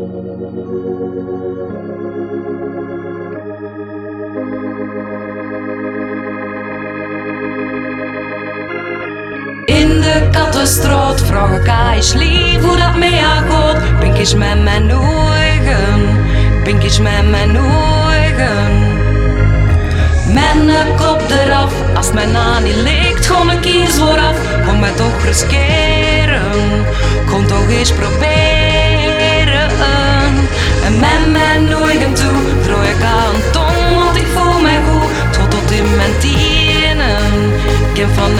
In de kattenstraat vraag ik aan is lief hoe dat mee gaat. Pinkjes met mijn ogen, pinkjes met mijn ogen. Een kop eraf, als mijn na niet ligt, gewoon een kies vooraf. Kom mij toch riskeren, kom toch eens proberen. En met mijn ogen toe, draai ik aan tong, want ik voel mij goed. Tot tot in mijn tienen, van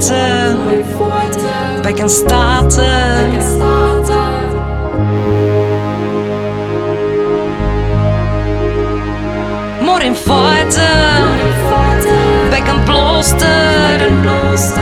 fighten, bij kan staten. Fighten, bij kan bloosten. Maar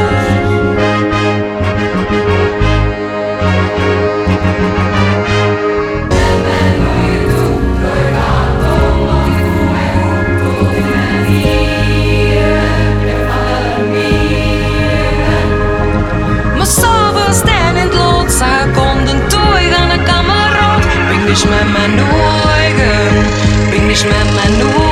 dus met